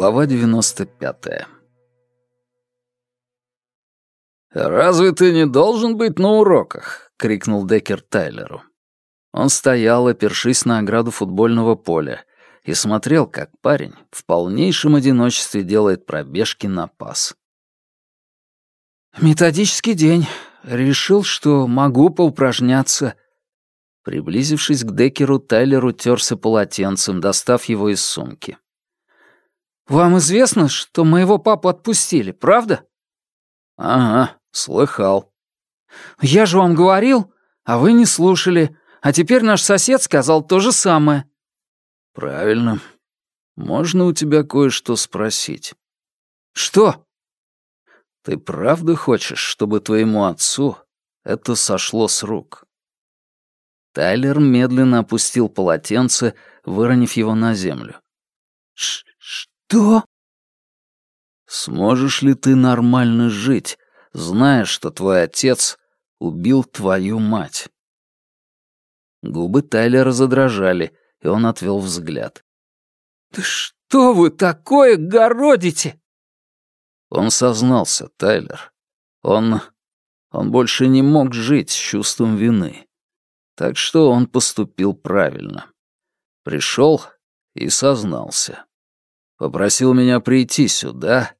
Глава 95 «Разве ты не должен быть на уроках?» — крикнул Деккер Тайлеру. Он стоял, опершись на ограду футбольного поля, и смотрел, как парень в полнейшем одиночестве делает пробежки на пас. «Методический день. Решил, что могу поупражняться». Приблизившись к Деккеру, Тайлер утерся полотенцем, достав его из сумки. «Вам известно, что моего папу отпустили, правда?» «Ага, слыхал». «Я же вам говорил, а вы не слушали. А теперь наш сосед сказал то же самое». «Правильно. Можно у тебя кое-что спросить?» «Что?» «Ты правда хочешь, чтобы твоему отцу это сошло с рук?» Тайлер медленно опустил полотенце, выронив его на землю. Ш «Что?» «Сможешь ли ты нормально жить, зная, что твой отец убил твою мать?» Губы Тайлера задрожали, и он отвел взгляд. «Да что вы такое городите?» Он сознался, Тайлер. Он... он больше не мог жить с чувством вины. Так что он поступил правильно. Пришел и сознался. Попросил меня прийти сюда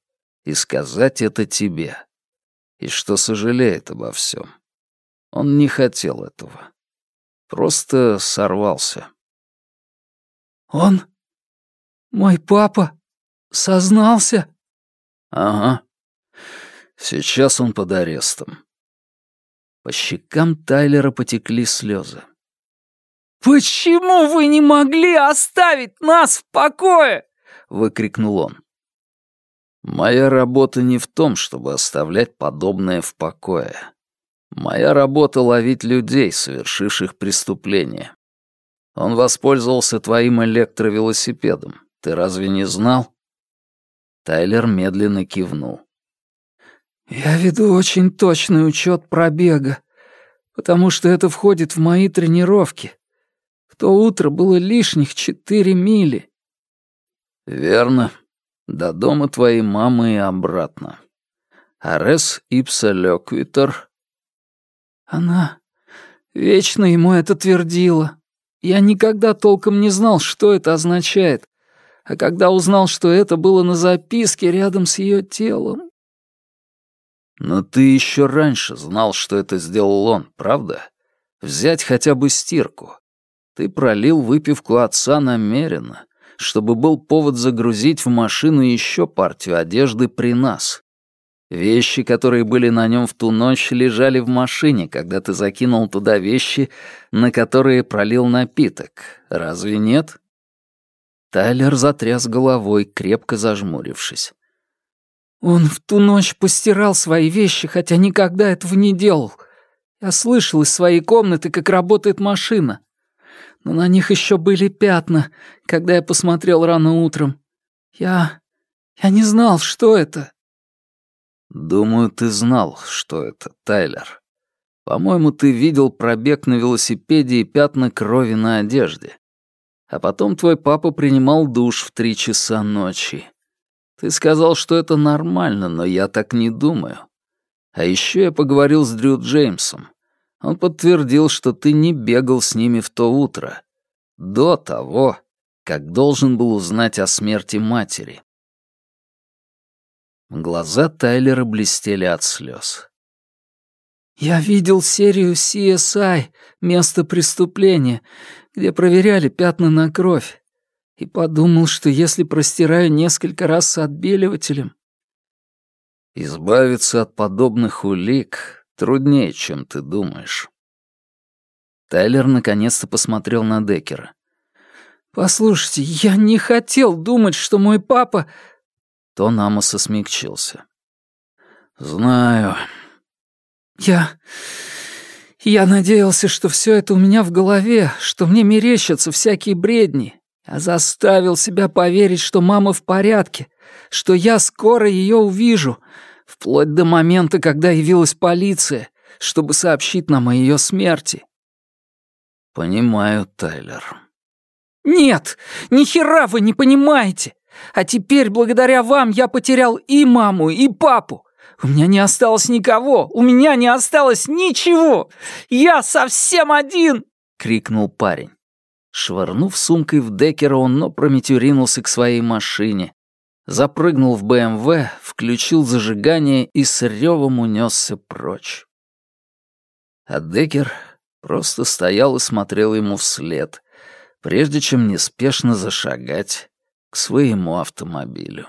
и сказать это тебе. И что сожалеет обо всем. Он не хотел этого. Просто сорвался. «Он? Мой папа? Сознался?» «Ага. Сейчас он под арестом». По щекам Тайлера потекли слезы. «Почему вы не могли оставить нас в покое?» — выкрикнул он. «Моя работа не в том, чтобы оставлять подобное в покое. Моя работа — ловить людей, совершивших преступление. Он воспользовался твоим электровелосипедом. Ты разве не знал?» Тайлер медленно кивнул. «Я веду очень точный учет пробега, потому что это входит в мои тренировки. В то утро было лишних четыре мили». «Верно. До дома твоей мамы и обратно. Арес ипса леквитер». «Она вечно ему это твердила», я никогда толком не знал, что это означает, а когда узнал, что это было на записке рядом с ее телом... Но ты еще раньше знал, что это сделал он, правда? Взять хотя бы стирку. Ты пролил выпивку отца намеренно, чтобы был повод загрузить в машину еще партию одежды при нас. Вещи, которые были на нем в ту ночь, лежали в машине, когда ты закинул туда вещи, на которые пролил напиток. Разве нет? Тайлер затряс головой, крепко зажмурившись. «Он в ту ночь постирал свои вещи, хотя никогда этого не делал. Я слышал из своей комнаты, как работает машина. Но на них еще были пятна, когда я посмотрел рано утром. Я... я не знал, что это. «Думаю, ты знал, что это, Тайлер. По-моему, ты видел пробег на велосипеде и пятна крови на одежде. А потом твой папа принимал душ в три часа ночи. Ты сказал, что это нормально, но я так не думаю. А еще я поговорил с Дрю Джеймсом. Он подтвердил, что ты не бегал с ними в то утро. До того, как должен был узнать о смерти матери. Глаза Тайлера блестели от слез. «Я видел серию CSI «Место преступления», где проверяли пятна на кровь, и подумал, что если простираю несколько раз с отбеливателем...» «Избавиться от подобных улик труднее, чем ты думаешь». Тайлер наконец-то посмотрел на Деккера. «Послушайте, я не хотел думать, что мой папа Тон Амоса смягчился. «Знаю». «Я... я надеялся, что все это у меня в голове, что мне мерещатся всякие бредни. Я заставил себя поверить, что мама в порядке, что я скоро ее увижу, вплоть до момента, когда явилась полиция, чтобы сообщить нам о ее смерти». «Понимаю, Тайлер». «Нет, ни хера вы не понимаете. А теперь, благодаря вам, я потерял и маму, и папу. У меня не осталось никого, у меня не осталось ничего. Я совсем один!» — крикнул парень. Швырнув сумкой в Деккера, он опрометью ринулся к своей машине. Запрыгнул в БМВ, включил зажигание и с ревом унесся прочь. А Деккер просто стоял и смотрел ему вслед, прежде чем неспешно зашагать к своему автомобилю.